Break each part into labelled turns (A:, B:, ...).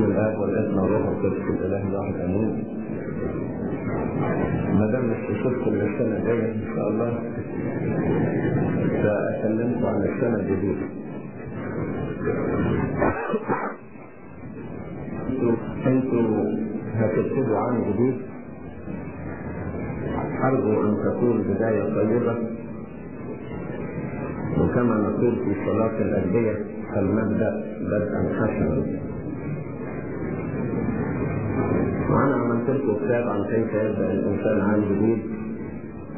A: بسم الله والابن والروح القدس الاله الواحد امين ما دام اشوفكم السنة الجاية إن شاء الله فاكلمكم عن السنة الجديدة. أنتوا هتبتدوا عام جديد. أرجو أن تكون بداية طيبة. وكما نقول في صلاة الادعيه فلنبدا بدءا حسنا. وأنا عملت لكم كتاب عن كيف يبدأ الإنسان عام جديد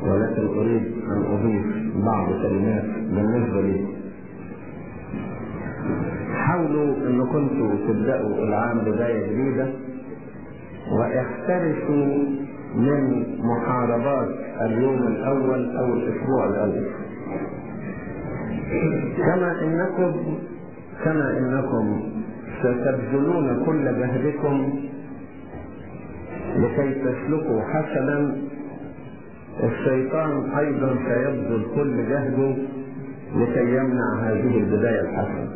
A: ولكن أريد أن أضيف بعض كلمات بالنسبة لي. حاولوا إن كنتوا تبدأوا العام بداية جديدة واحترسوا من محاربات اليوم الأول أو الأسبوع الأول. كما انكم كما إنكم ستبذلون كل جهدكم لكي تسلكوا حسنا الشيطان أيضا سيبذل كل جهده لكي يمنع هذه البداية الحسنة.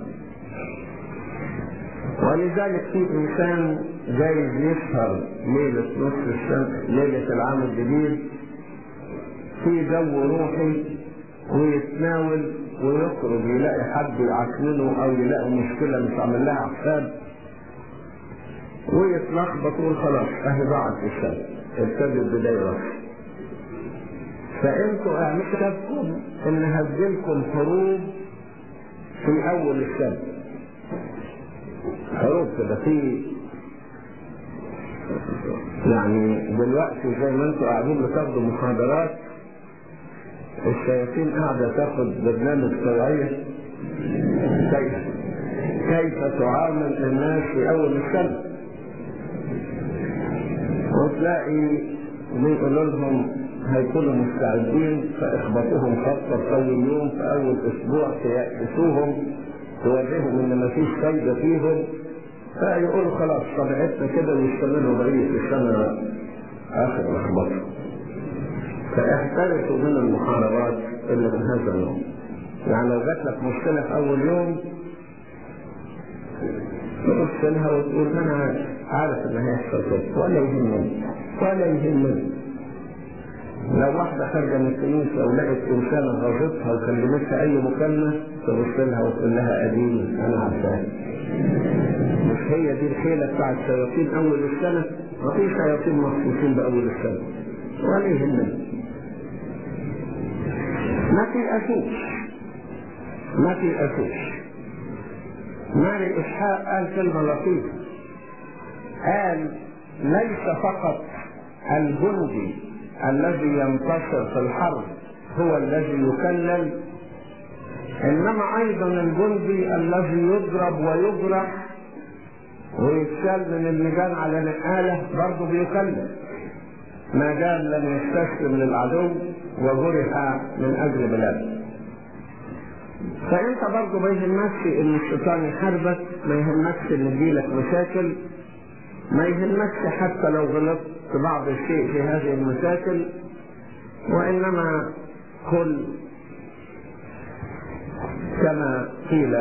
A: ولذلك في إنسان جايز يسهر ليلة نصف السنة ليلة العام الجديد في جو روحي ويتناول ويخرج يلاقي حد يعكننه أو يلاقي مشكلة مش عامل لها حساب. ويتلخبط ويقول خلاص. أهي ضاعت السنة ابتدت وحشه فأنتوا اعملوا إن هديلكم حروب في اول السنة حروب كده في يعني دلوقتي زي ما أنتوا قاعدين بتاخدوا محاضرات الشياطين قاعدة تاخد برنامج توعية. كيف؟ كيف تعامل الناس في أول السنة وتلاقي بيقولوا لهم هيكونوا مستعدين فإخبطوهم خطة في أول يوم في أول أسبوع تيأسوهم توريهم إن مفيش فايدة فيهم. فيقولوا خلاص طبيعتنا كده ويستمروا بقية السنة آخر لخبطة. فاحترسوا من المحاربات اللي من هذا النوع. يعني لو جات لك مشكلة في أول يوم تبص لها وتقول أنا عارف ان هيحصل كده ولا يهمني ولا يهمني لو واحدة خارجة من الكنيسة ولقت إنسانة غاظتها وكلمتها أي مكالمة تبص لها وتقول لها أديني أنا عارفاها. مش هي دي الحيلة بتاعت الشياطين أول السنة؟ ما في شياطين مخصوصين بأول السنة. ولا يهمني. ما في أسوس ما في أسوس ماري إسحاق قال كلمة لطيفة قال ليس فقط الجندي الذي ينتصر في الحرب هو الذي يكلل إنما أيضا الجندي الذي يضرب ويجرح ويتشال من اللجان على نقالة برضه بيكلل. ما دام لم يستسلم للعدو وجرح من أجل بلاده. فأنت برضه ما يهمكش إن الشيطان يحاربك ما يهمكش إن يجيلك مشاكل. ما يهمكش حتى لو غلطت بعض الشيء في هذه المشاكل وإنما كل كما قيل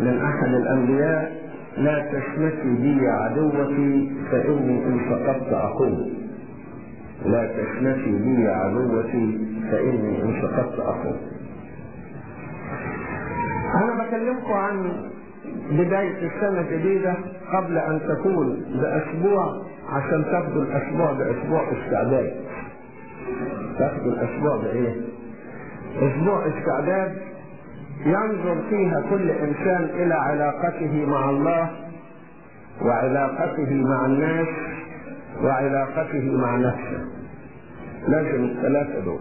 A: من أحد الأنبياء لا تشمتي بي عدوتي فإني إن سقطت أقوم. لا تشمتي بي عدوتي فإني إن سقطت أقوم. أنا بكلمكم عن بداية السنة الجديدة قبل أن تكون بأسبوع عشان تاخدوا الأسبوع بأسبوع استعداد. تاخدوا الأسبوع بإيه؟ أسبوع استعداد ينظر فيها كل إنسان إلى علاقته مع الله وعلاقته مع الناس وعلاقته مع نفسه. لازم الثلاثة دول.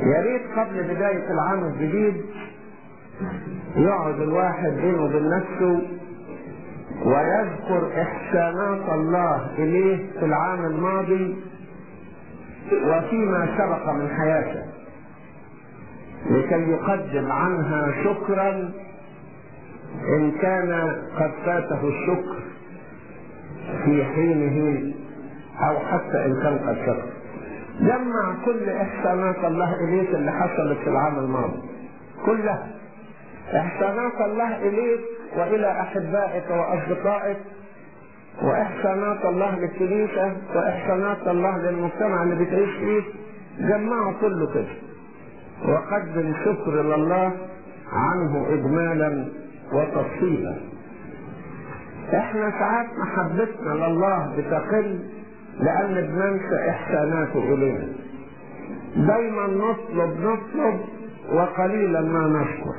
A: يا ريت قبل بداية العام الجديد يقعد الواحد بينه وبين نفسه ويذكر إحسانات الله إليه في العام الماضي وفيما سبق من حياته. لكي يقدم عنها شكرا إن كان قد فاته الشكر في حينه أو حتى إن كان قد شكر. جمع كل إحسانات الله إليك اللي حصلت في العام الماضي. كلها. إحسانات الله إليك وإلى أحبائك وأصدقائك وإحسانات الله للكنيسة وإحسانات الله للمجتمع اللي بتعيش فيه جمعوا كله كده وقدم شكر لله عنه إجمالا وتفصيلا. إحنا ساعات محبتنا لله بتقل لأن بننسى إحساناته إلينا. دايما نطلب نطلب وقليلا ما نشكر.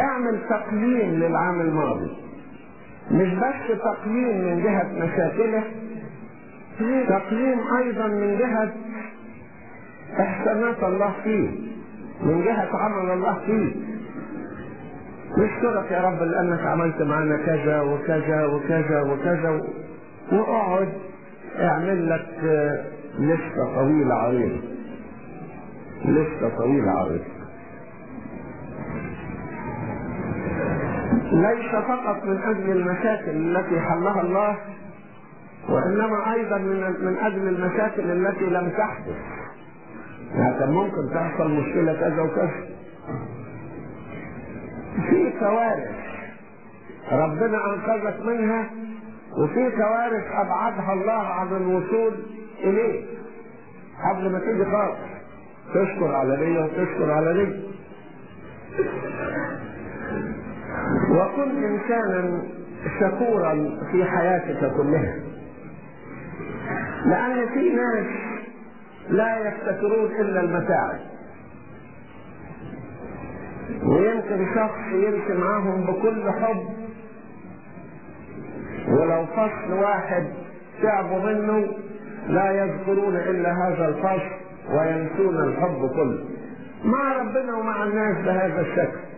A: اعمل تقييم للعام الماضي. مش بس تقييم من جهة مشاكله تقييم أيضا من جهة إحسانات الله فيه من جهة عمل الله فيه. نشكرك يا رب لأنك عملت معنا كذا وكذا وكذا وكذا وأقعد أعمل لك لستة طويلة عريضة. لستة طويلة عريضة. ليس فقط من أجل المشاكل التي حلها الله وإنما أيضا من من أجل المشاكل التي لم تحدث. يعني كان ممكن تحصل مشكلة كذا وكذا. في كوارث ربنا أنقذك منها وفي كوارث أبعدها الله عن الوصول إليه. قبل ما تيجي خالص. تشكر على دي وتشكر على دي وكن إنسانا شكورا في حياتك كلها. لأن في ناس لا يفتكرون إلا المتاعب. ويمكن شخص يمشي معاهم بكل حب. ولو فصل واحد تعبوا منه لا يذكرون إلا هذا الفصل وينسون الحب كله. مع ربنا ومع الناس بهذا الشكل.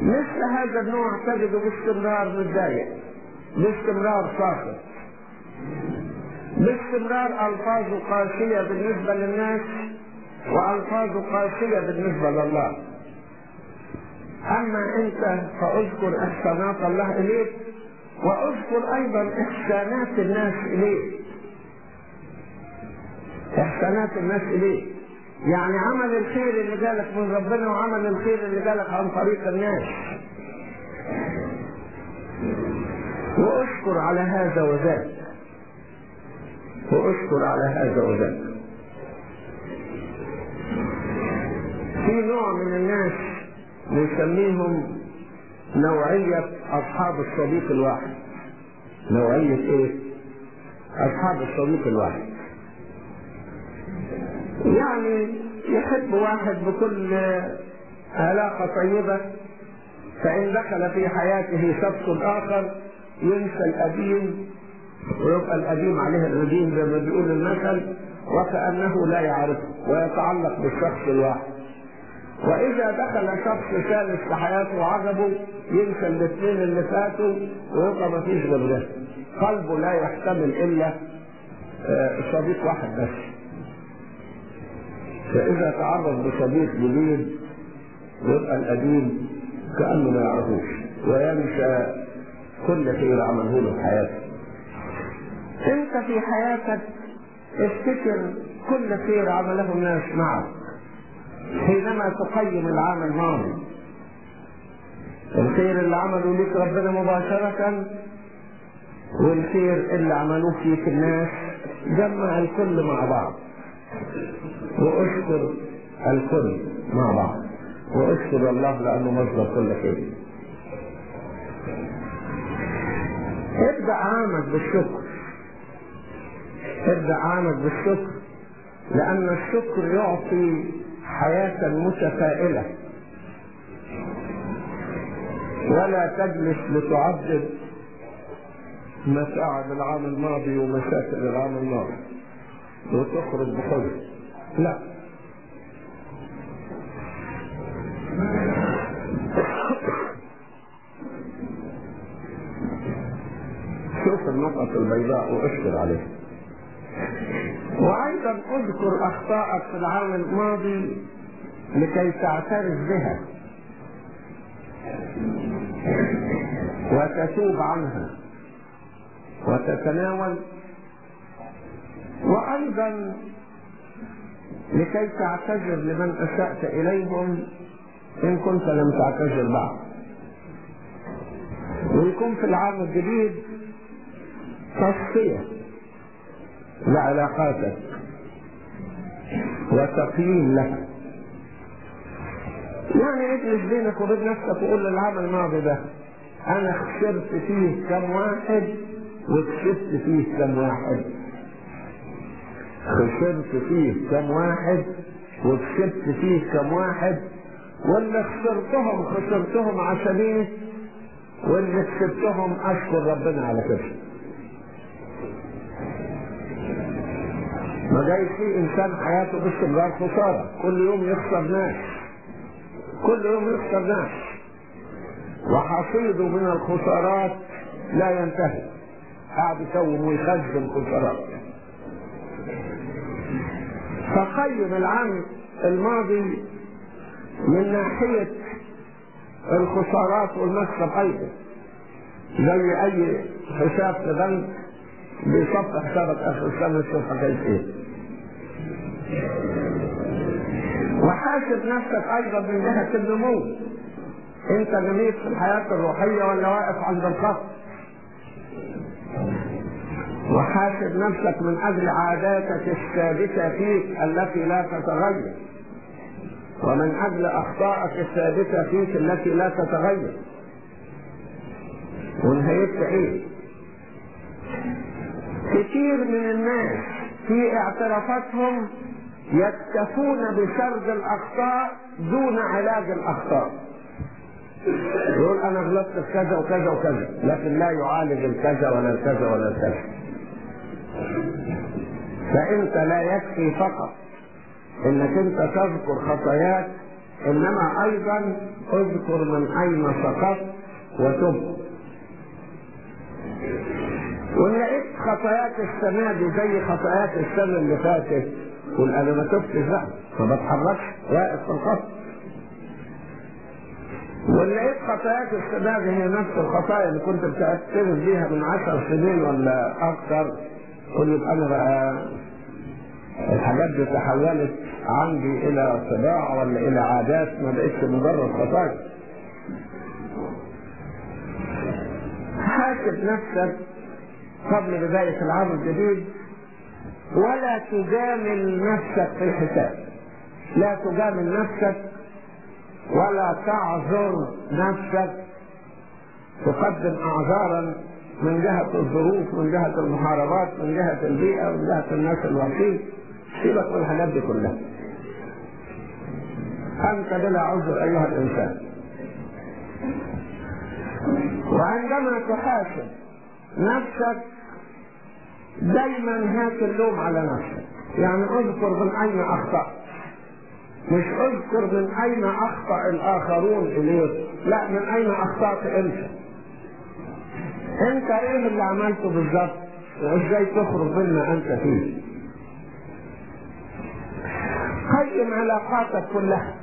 A: مثل هذا النوع تجده باستمرار متضايق باستمرار ساخط باستمرار الفاظه قاسية بالنسبة للناس والفاظه قاسية بالنسبة لله. أما أنت فأذكر إحسانات الله إليك وأذكر أيضا إحسانات الناس إليك. إحسانات الناس إليك. يعني عمل الخير اللي جالك من ربنا وعمل الخير اللي جالك عن طريق الناس. وأشكر على هذا وذاك. وأشكر على هذا وذاك. في نوع من الناس نسميهم نوعية أصحاب الصديق الواحد. نوعية إيه؟ أصحاب الصديق الواحد. يعني يحب واحد بكل علاقة طيبة فإن دخل في حياته شخص آخر ينسى القديم ويبقى القديم عليه الرديم زي ما بيقول المثل وكأنه لا يعرفه ويتعلق بالشخص الواحد. وإذا دخل شخص ثالث في حياته وعجبه ينسى الاثنين اللي فاتوا ويبقى ما فيش غير ده. قلبه لا يحتمل إلا صديق واحد بس. فإذا تعرض بصديق جديد يبقى القديم كأنه ما يعرفوش وينسى كل خير عمله له في حياته. أنت في حياتك افتكر كل خير عمله الناس معك حينما تقيم العام الماضي. الخير اللي عمله لك ربنا مباشرة والخير اللي عملوه فيك الناس جمع الكل مع بعض. وأشكر الكل. مع بعض. وأشكر الله لأنه مصدر كل خير ابدأ عامك بالشكر. ابدأ عامك بالشكر. لأن الشكر يعطي حياة متفائلة. ولا تجلس لتعدد متاعب العام الماضي ومشاكل العام الماضي. وتخرج بحزن لا. شوف النقط البيضاء واشكر عليها وأيضا اذكر اخطائك في العام الماضي لكي تعترف بها. وتتوب عنها. وتتناول وأيضا لكي تعتذر لمن أسأت إليهم إن كنت لم تعتذر بعد. ويكون في العام الجديد تصفية لعلاقاتك وتقييم لها يعني اجلس بينك وبين نفسك وقول العام الماضي ده أنا خسرت فيه كم واحد وكسبت فيه كم واحد. خسرت فيه كم واحد وكسبت فيه كم واحد واللي خسرتهم خسرتهم عشان إيه واللي كسبتهم أشكر ربنا على كده. ما جاي في إنسان حياته باستمرار خسارة كل يوم يخسر ناس كل يوم يخسر ناس. وحصيده من الخسارات لا ينتهي. قاعد يكون ويخزن خسارات. فقيم العام الماضي من ناحية الخسارات والمكسب أيضا زي أي حساب في بنك بيصفي حسابك آخر السنة تشوف حكاية إيه. وحاسب نفسك أيضا من جهة النمو. أنت نميت في الحياة الروحية ولا واقف عند الخط؟ وحاسب نفسك من أجل عاداتك الثابتة فيك التي لا تتغير. ومن أجل أخطائك الثابتة فيك التي لا تتغير. ونهايتها إيه؟ كثير من الناس في اعترافاتهم يكتفون بسرد الأخطاء دون علاج الأخطاء. يقول أنا غلطت في كذا وكذا وكذا لكن لا يعالج الكذا ولا الكذا ولا الكذا. فأنت لا يكفي فقط. إنك أنت تذكر خطاياك إنما أيضا اذكر من اين سقطت وتب. وإن لقيت خطاياك السنة دي زي خطاياك السنة اللي فاتت قول أنا ما تبتش بقى ما بتحركش واقف في الخط. وإن لقيت خطاياك السنة دي هي نفس الخطايا اللي كنت بتعترف بيها من عشر سنين ولا أكثر أنا بقى الحاجات دي تحولت عندي إلى طباع ولا إلى عادات ما بقتش مجرد خطايا حاسب نفسك قبل بداية العام الجديد ولا تجامل نفسك في الحساب لا تجامل نفسك ولا تعذر نفسك. تقدم أعذارا من جهة الظروف من جهة المحاربات من جهة البيئة من جهة الناس الوحيد. سيبك من الحاجات دي كلها. أنت بلا عذر أيها الإنسان. وعندما تحاسب نفسك دايما هات اللوم على نفسك. يعني اذكر من أين أخطأت. مش اذكر من أين أخطأ الآخرون إليك لا من أين أخطأت أنت. أنت إيه اللي عملته بالظبط؟ وإزاي تخرج مما أنت فيه؟ قيم علاقاتك كلها.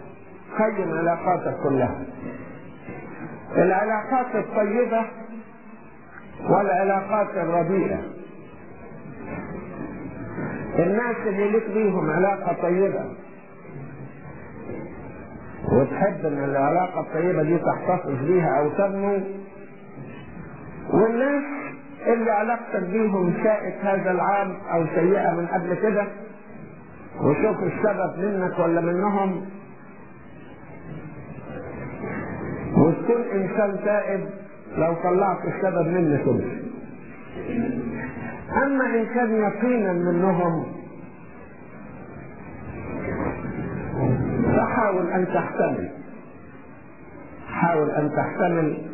A: قيم علاقاتك كلها. العلاقات الطيبة والعلاقات الرديئة. الناس اللي لك بيهم علاقة طيبة. وتحب إن العلاقة الطيبة دي تحتفظ بيها أو تنمو والناس اللي علاقتك بيهم ساءت هذا العام أو سيئة من قبل كده وشوف السبب منك ولا منهم. وتكون إنسان تائب لو طلعت السبب منك انت أما إن كان يقينا منهم فحاول أن تحتمل. حاول أن تحتمل.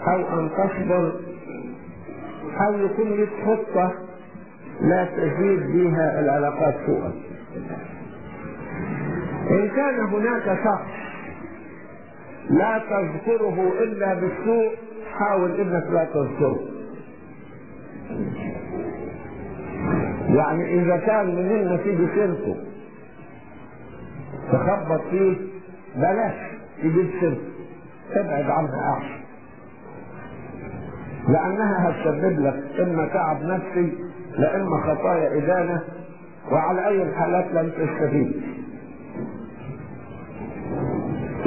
A: أو أن تصبر أو يكون لك خطة لا تزيد بها العلاقات سوءا. إن كان هناك شخص لا تذكره إلا بالسوء حاول إنك لا تذكره. يعني إذا كان مننا تيجي سيرته تخبط فيه بلاش تجيب سيرته ابعد عنها احسن لأنها هتسبب لك اما تعب نفسي لا اما خطايا إدانة وعلى أي الحالات لم تستفيد.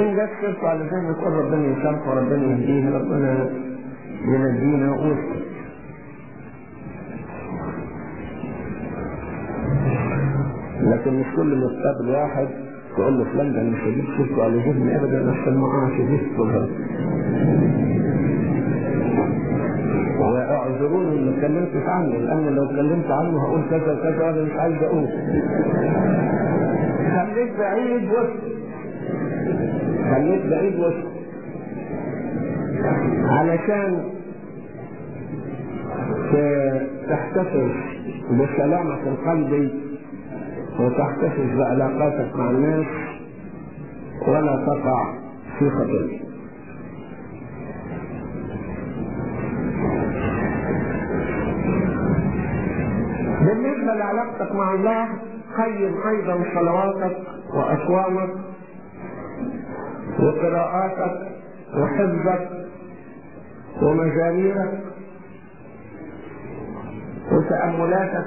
A: إن جت فرصة على ذهنك قول ربنا يسامح وربنا يهديه ربنا ينجينا ويسكت لكن مش كل ما تقابل واحد تقول له فلان ده أنا مش هجيب سيرته على ذهني أبدا عشان ما اقعش في واعذروني اني ما اتكلمتش عنه. لأن لو اتكلمت عنه هقول كذا وكذا وأنا مش عايز أقول. خليك بعيد وسط خليك بعيد وسط علشان تحتفظ بسلامة القلب وتحتفظ بعلاقاتك مع الناس ولا تقع في خطر. بالنسبة لعلاقتك مع الله قيم أيضا صلواتك وأصوامك وقراءاتك وحفظك ومزاميرك وتأملاتك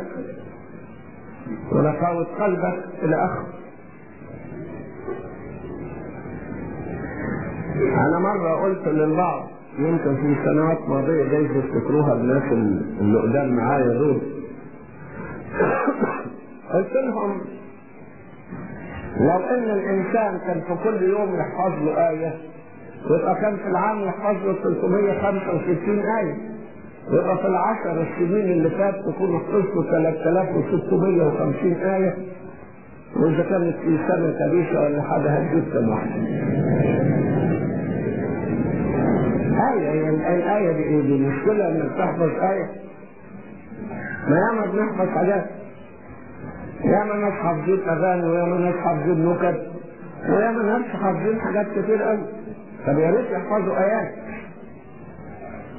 A: ونقاوة قلبك إلى آخره أنا مرة قلت للبعض يمكن في سنوات ماضية جايز يفتكروها الناس اللي قدام معايا دول. قلت لهم لو إن الإنسان كان في كل يوم يحفظ له آية يبقى كان في العام يحفظ له 365 آية. يبقى في العشر السنين اللي فات تكون حفظ له 3650 آية. وإذا كانت في سنة كبيسة ولا حاجة هتجيب كم واحدة. آية يعني الآية دي إيه دي المشكلة إنك تحفظ آية. ما ياما بنحفظ حاجات. ياما ناس حافظين اغاني وياما ناس حافظين نكت وياما ناس حافظين حاجات كتير قوي طب يا ريت يحفظوا آيات.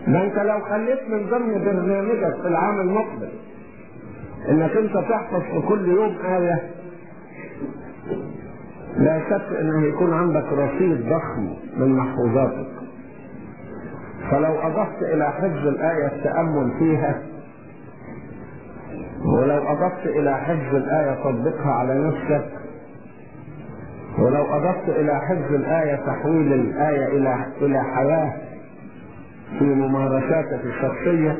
A: ده أنت لو خليت من ضمن برنامجك في العام المقبل إنك أنت تحفظ في كل يوم آية لا شك إنه يكون عندك رصيد ضخم من محفوظاتك. فلو أضفت إلى حفظ الآية التأمل فيها ولو أضفت إلى حفظ الآية تطبيقها على نفسك. ولو أضفت إلى حفظ الآية تحويل الآية إلى إلى حياة في ممارساتك الشخصية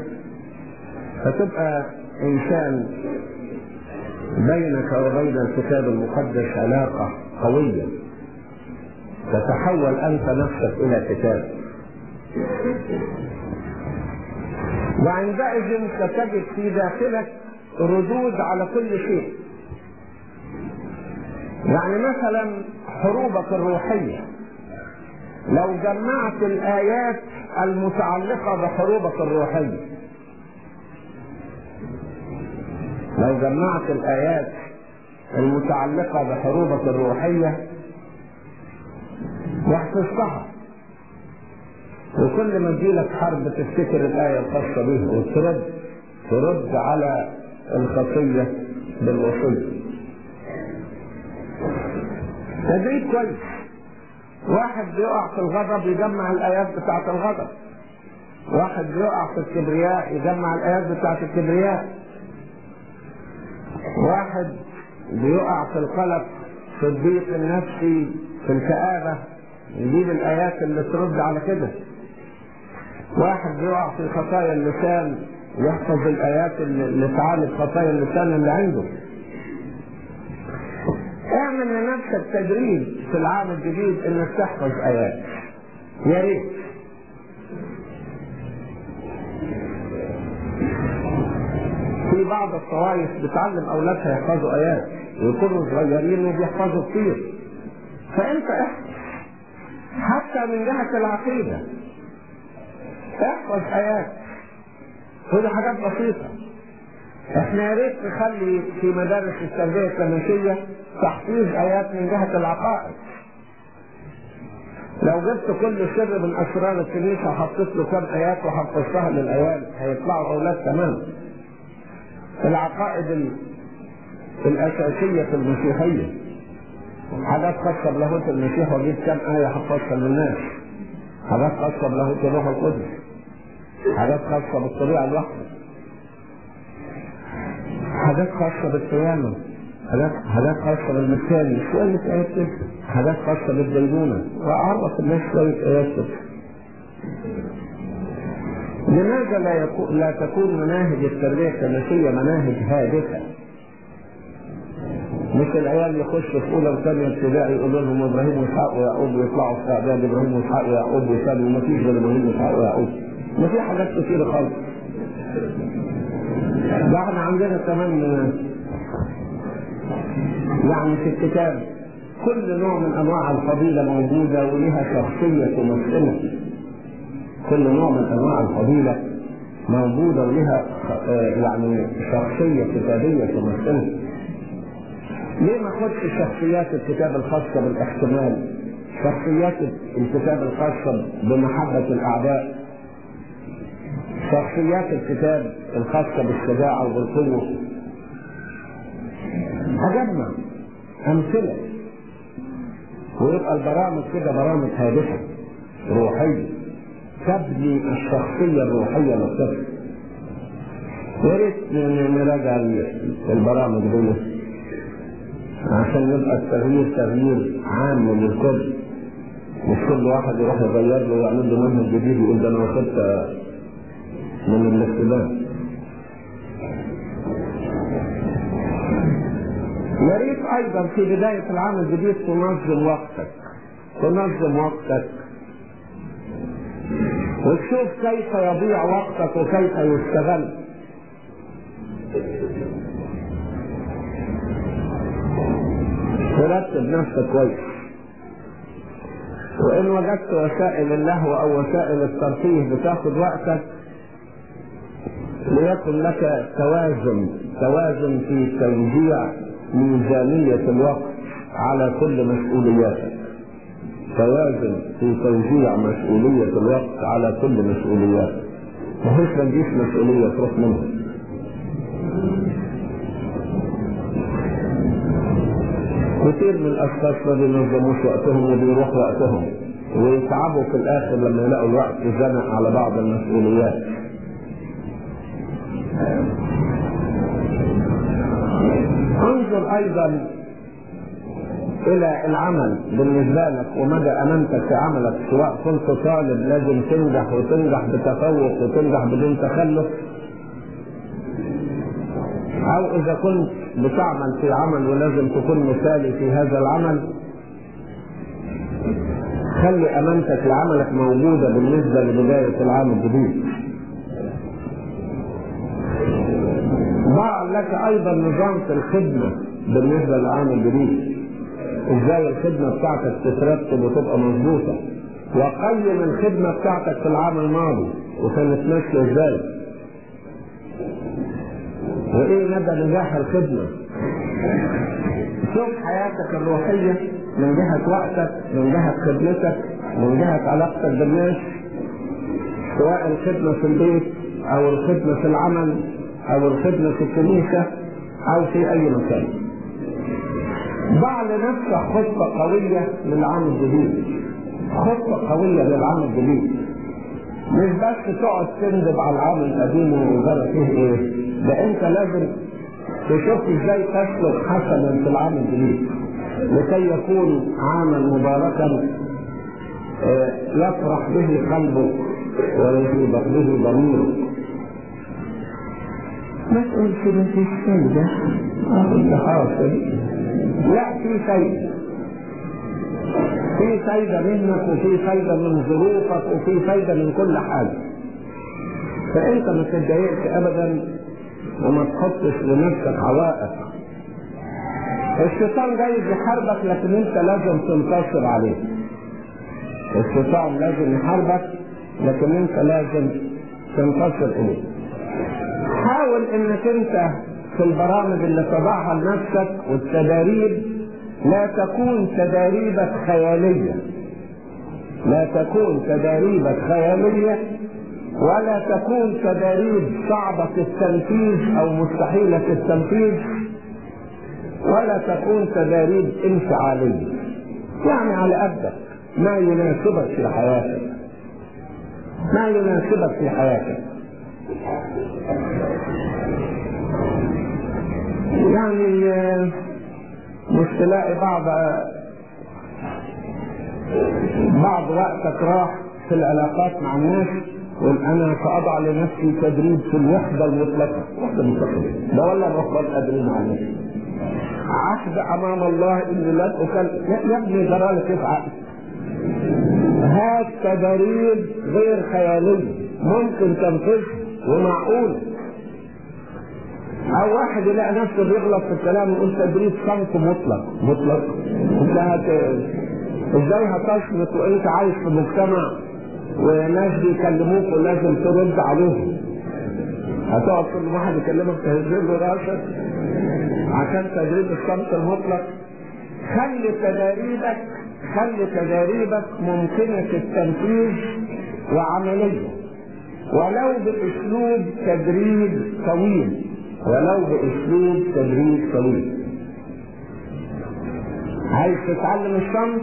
A: فتبقى إنسان بينك وبين الكتاب المقدس علاقة قوية. تتحول أنت نفسك إلى كتاب. وعندئذ ستجد في داخلك ردود على كل شيء. يعني مثلا حروبك الروحية. لو جمعت الآيات المتعلقة بحروبك الروحية. لو جمعت الآيات المتعلقة بحروبك الروحية واحفظتها. وكل ما تجيلك حرب تفتكر الآية الخاصة به وترد ترد على الخطية بالوصية تدريب كويس. واحد بيقع في الغضب يجمع الآيات بتاعة الغضب. واحد بيقع في الكبرياء يجمع الآيات بتاعة الكبرياء. واحد بيقع في القلق في الضيق النفسي في الكآبة يجيب الآيات اللي ترد على كده. واحد بيقع في خطايا اللسان يحفظ الآيات اللي تعالج خطايا اللسان اللي عنده. اعمل لنفسك تدريب في العام الجديد إنك تحفظ آيات. يا ريت. في بعض الطوائف بتعلم أولادها يحفظوا آيات ويكونوا صغيرين وبيحفظوا كتير. فأنت احفظ. حتى من جهة العقيدة. احفظ آيات. كل حاجات بسيطة. إحنا يا ريت نخلي في مدارس التربية الكنسيه تحفيظ آيات من جهة العقائد. لو جبت كل سر من أسرار الكنيسة وحطيت له كم آيات وحفظتها للعيال هيطلعوا أولاد تمام. العقائد ال... الأساسية في المسيحية. حاجات خاصه بلاهوت المسيح واجيب كم آية حفظتها للناس. حاجات خاصه بلاهوت الروح القدس. حاجات خاصة بالطبيعة الواحده حاجات خاصة بالقيامة حاجات حاجات خاصة بالمثال شوية آيات كده حاجات خاصة بالدينونة. وأعرف الناس شوية آيات كده لماذا لا لا تكون مناهج التربية الكنسية مناهج هادفة؟ مش العيال يخشوا في أولى وثانية ابتدائي يقولوا لهم إبراهيم وإسحاق ويعقوب ويطلعوا في إعداد إبراهيم وإسحاق ويعقوب ويسالوا وما فيش غير إبراهيم وإسحاق ويعقوب. ما في حاجات كتيرة خالص. ده إحنا عندنا كمان يعني في الكتاب كل نوع من أنواع الفضيلة موجودة ولها شخصية تمثلها. كل نوع من أنواع الفضيلة موجودة ولها يعني شخصية كتابية تمثلها. ليه ما خدش شخصيات الكتاب الخاصة بالاحتمال شخصيات الكتاب الخاصة بمحبة الأعداء شخصيات الكتاب الخاصة بالشجاعة وبالقوة عجبنا أمثلة. ويبقى البرامج كده برامج هادفة روحية. تبني الشخصية الروحية للطفل يا ريت نراجع البرامج دي. عشان يبقى التغيير تغيير عام للكل. مش كل واحد يروح يغير له ويعمل له منهج جديد يقول ده أنا واخدت من الاستدامة يا ريت أيضا في بداية العام الجديد تنظم وقتك. تنظم وقتك. وتشوف كيف يضيع وقتك وكيف يستغل. ترتب نفسك كويس. وإن وجدت وسائل اللهو أو وسائل الترفيه بتاخد وقتك ليكن لك توازن توازن في توزيع ميزانية الوقت على كل مسؤولياتك. توازن في توزيع مسؤولية الوقت على كل مسؤولياتك. بحيث ما تجيش مسؤولية تروح منها. كتير من الأشخاص ما بينظموش وقتهم وبيروح وقتهم ويتعبوا في الآخر لما يلاقوا الوقت زنق على بعض المسؤوليات. انظر أيضا إلى العمل بالنسبة لك ومدى امانتك في عملك سواء كنت طالب لازم تنجح وتنجح بتفوق وتنجح بدون تخلف. أو إذا كنت بتعمل في عمل ولازم تكون مثالي في هذا العمل خلي امانتك لعملك موجودة بالنسبة لبداية العام الجديد. ضع لك أيضا نظام في الخدمة بالنسبة للعام الجديد. إزاي الخدمة بتاعتك تترتب وتبقى مظبوطة. وقيم الخدمة بتاعتك في العام الماضي وكانت ماشية إزاي. وإيه مدى نجاح الخدمة؟ شوف حياتك الروحية من جهة وقتك من جهة خدمتك من جهة علاقتك بالناس سواء الخدمة في البيت أو الخدمة في العمل. أو الخدمة في الكنيسة أو في أي مكان. ضع لنفسك خطة قوية للعام الجديد. خطة قوية للعام الجديد. مش بس تقعد تندب على العام القديم وغير فيه إيه؟ ده أنت لازم تشوف إزاي تسلك حسنا في العام الجديد. لكي يكون عاما مباركا آه يفرح به قلبك ويجيبك به ضميرك ما تقولش ما فيش فايدة إنت حاصل لا في فايدة في فايدة منك وفي فايدة من ظروفك وفي فايدة من كل حاجة. فأنت ما تتضايقش ابدا وما تحطش لنفسك عوائق. الشيطان جاي يحاربك لكن أنت لازم تنتصر عليه. الشيطان لازم يحاربك لكن أنت لازم تنتصر إليه. حاول إنك أنت في البرامج اللي تضعها لنفسك والتداريب لا تكون تداريبك خيالية. لا تكون تداريبك خيالية ولا تكون تداريب صعبة التنفيذ أو مستحيلة التنفيذ ولا تكون تداريب انفعالية. يعني على قدك ما يناسبك في حياتك. ما يناسبك في حياتك. يعني آه، مش تلاقي بعض بعض وقتك راح في العلاقات مع الناس قل أنا سأضع لنفسي تدريب في الوحدة المطلقة، وحده مطلقه ده ولا الرهبان قادرين على نفسي. عهد أمام الله إني لن اكل يا ابني جرالي كيف عقل؟ هات تدريب غير خيالي. ممكن تنفذه ومعقول. أو واحد يلاقي نفسه بيغلط في الكلام يقول تدريب صمت مطلق مطلق. انت إزاي هتصمت وأنت عايش في مجتمع وناس بيكلموك ولازم ترد عليهم؟ هتقعد كل واحد يكلمك تهز له راسك عشان تدريب الصمت المطلق؟ خلي تدريبك خلي تدريبك ممكنة التنفيذ وعملية. ولو بأسلوب تدريب طويل. ولو بأسلوب تدريب طويل. عايز تتعلم الصمت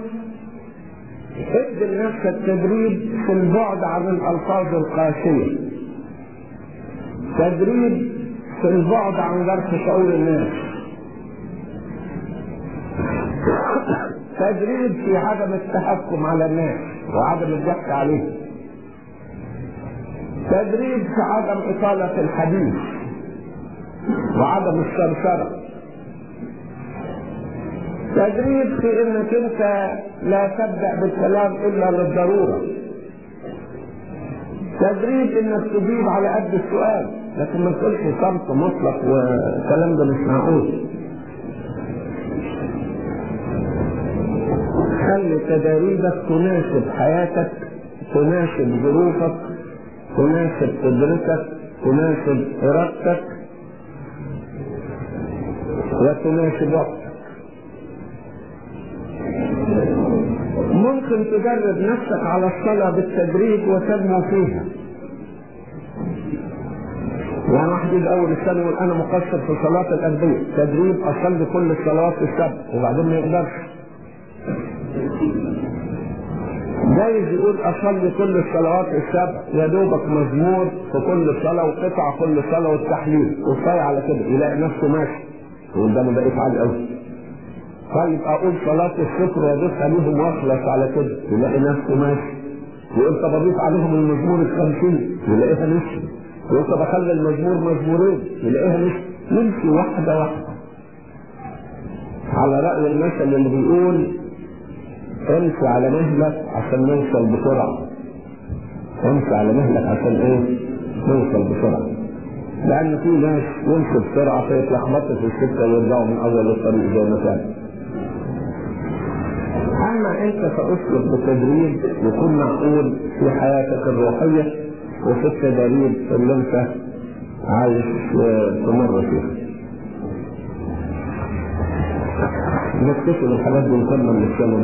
A: ادي لنفسك تدريب في البعد عن الألفاظ القاسية. تدريب في البعد عن درس شعور الناس تدريب في عدم التحكم على الناس وعدم الضحك عليهم تدريب في عدم إطالة الحديث وعدم الثرثرة تدريب في إنك أنت لا تبدأ بالكلام إلا للضرورة. تدريب إنك تجيب على قد السؤال لكن ما تقولش صمت مطلق والكلام ده مش معقول. خلي تدريبك تناسب حياتك تناسب ظروفك تناسب قدرتك تناسب إرادتك وتناسب وقتك ممكن تجرب نفسك على الصلاة بالتدريج وتنمو فيها. يعني واحد يجي أول السنة يقول أنا مقصر في صلاة الانبياء تدريب أصلي كل الصلوات السبع وبعدين ما يقدرش. جايز يقول أصلي كل الصلوات السبع يا دوبك مزمور في كل صلاة وقطع كل صلاة والتحليل وكفاية على كده يلاقي نفسه ماشي. يقول ده أنا بقيت عالي قوي طيب أقول صلاة الشكر واضيف عليهم واخلص على كده يلاقي نفسه ماشي. يقول طب أضيف عليهم المزمور الخمسين يلاقيها مشي. يقول طب أخلي المزمور مزمورين يلاقيها مشي. نمشي واحدة واحدة. على رأي المثل اللي بيقول امشي على مهلك عشان نوصل بسرعة. امشي على مهلك عشان إيه؟ نوصل بسرعة. لأن في ناس يمشوا بسرعة فيتلخبطوا في السكه ويرجعوا من أول الطريق زي ما كان. أما أنت فأسلك بتدريب يكون معقول في حياتك الروحية وفي التدريب اللي أنت عايز تمر فيها. نكتشف الحاجات دي نكمل السنة